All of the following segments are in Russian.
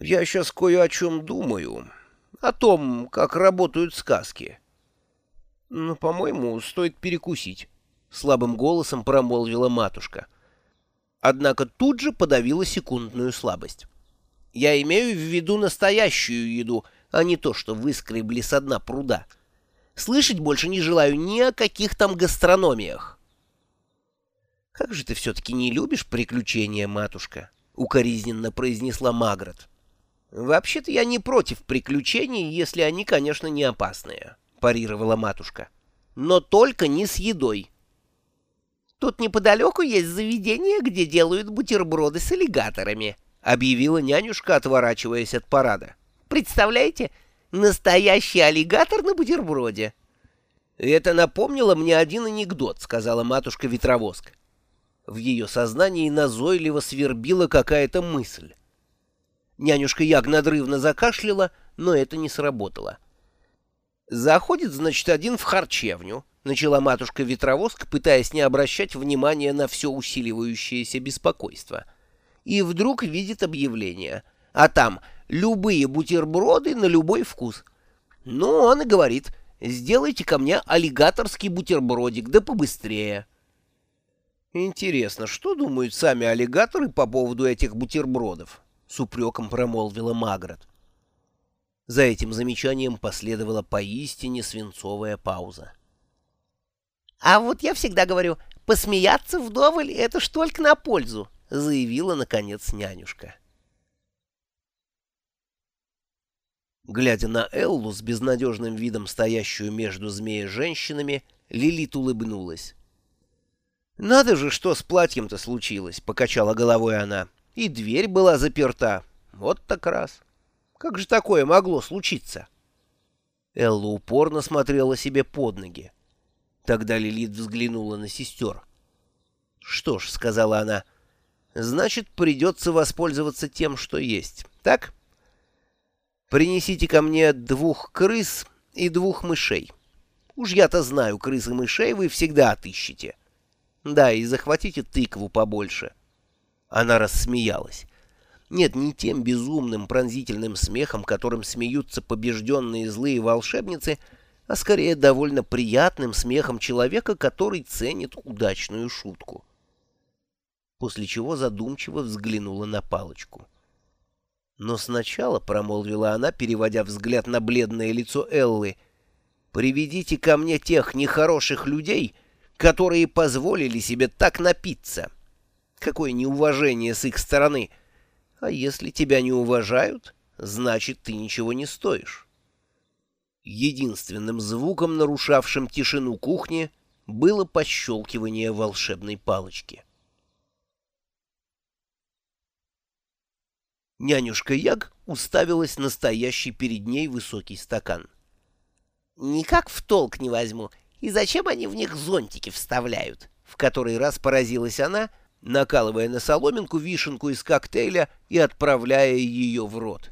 Я сейчас кое о чем думаю. О том, как работают сказки. Ну, по-моему, стоит перекусить. Слабым голосом промолвила матушка. Однако тут же подавила секундную слабость. Я имею в виду настоящую еду, а не то, что выскребли со дна пруда. Слышать больше не желаю ни о каких там гастрономиях. «Как же ты все-таки не любишь приключения, матушка?» — укоризненно произнесла Магрот. «Вообще-то я не против приключений, если они, конечно, не опасные», — парировала матушка. «Но только не с едой». «Тут неподалеку есть заведение, где делают бутерброды с аллигаторами», — объявила нянюшка, отворачиваясь от парада. «Представляете, настоящий аллигатор на бутерброде». «Это напомнило мне один анекдот», — сказала матушка Ветровоск. В ее сознании назойливо свербила какая-то мысль. Нянюшка Яг надрывно закашляла, но это не сработало. «Заходит, значит, один в харчевню», — начала матушка Ветровоск, пытаясь не обращать внимания на все усиливающееся беспокойство. И вдруг видит объявление. А там «любые бутерброды на любой вкус». Ну, он и говорит «сделайте ко мне аллигаторский бутербродик, да побыстрее». Интересно, что думают сами аллигаторы по поводу этих бутербродов? — с упреком промолвила Магрот. За этим замечанием последовала поистине свинцовая пауза. «А вот я всегда говорю, посмеяться вдоволь — это ж только на пользу», — заявила, наконец, нянюшка. Глядя на Эллу с безнадежным видом, стоящую между змеей-женщинами, Лилит улыбнулась. «Надо же, что с платьем-то случилось!» — покачала головой она. И дверь была заперта. Вот так раз. Как же такое могло случиться? Элла упорно смотрела себе под ноги. Тогда Лилит взглянула на сестер. «Что ж», — сказала она, — «значит, придется воспользоваться тем, что есть. Так? Принесите ко мне двух крыс и двух мышей. Уж я-то знаю, крыс и мышей вы всегда отыщете. Да, и захватите тыкву побольше». Она рассмеялась. Нет, не тем безумным пронзительным смехом, которым смеются побежденные злые волшебницы, а скорее довольно приятным смехом человека, который ценит удачную шутку. После чего задумчиво взглянула на палочку. Но сначала, — промолвила она, переводя взгляд на бледное лицо Эллы, — приведите ко мне тех нехороших людей, которые позволили себе так напиться. Какое неуважение с их стороны! А если тебя не уважают, значит, ты ничего не стоишь. Единственным звуком, нарушавшим тишину кухни, было пощелкивание волшебной палочки. Нянюшка Яг уставилась на стоящий перед ней высокий стакан. «Никак в толк не возьму. И зачем они в них зонтики вставляют?» В который раз поразилась она — накалывая на соломинку вишенку из коктейля и отправляя ее в рот.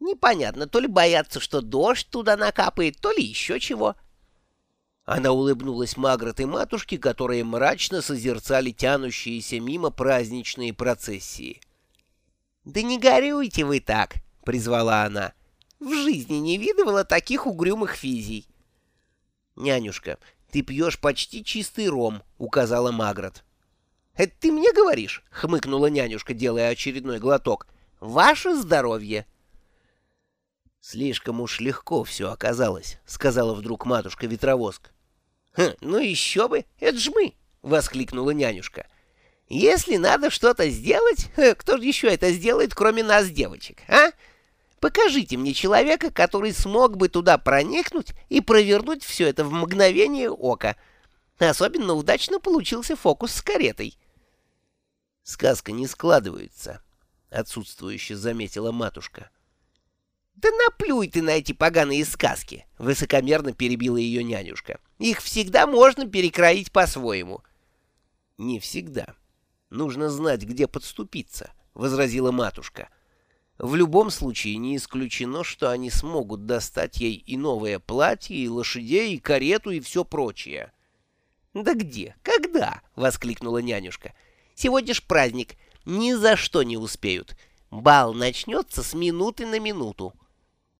Непонятно, то ли боятся, что дождь туда накапает, то ли еще чего. Она улыбнулась Магрот и матушке, которые мрачно созерцали тянущиеся мимо праздничные процессии. «Да не горюйте вы так!» — призвала она. «В жизни не видывала таких угрюмых физий». «Нянюшка, ты пьешь почти чистый ром», — указала Магрот. «Это ты мне говоришь?» — хмыкнула нянюшка, делая очередной глоток. «Ваше здоровье!» «Слишком уж легко все оказалось», — сказала вдруг матушка-ветровоск. «Хм, ну еще бы, это ж мы!» — воскликнула нянюшка. «Если надо что-то сделать, кто же еще это сделает, кроме нас, девочек, а? Покажите мне человека, который смог бы туда проникнуть и провернуть все это в мгновение ока. Особенно удачно получился фокус с каретой». Сказка не складывается, — отсутствующе заметила матушка. — Да наплюй ты на эти поганые сказки, — высокомерно перебила ее нянюшка. — Их всегда можно перекроить по-своему. — Не всегда. Нужно знать, где подступиться, — возразила матушка. В любом случае не исключено, что они смогут достать ей и новое платье, и лошадей, и карету, и все прочее. — Да где? Когда? — воскликнула нянюшка. — Сегодня ж праздник. Ни за что не успеют. Бал начнется с минуты на минуту.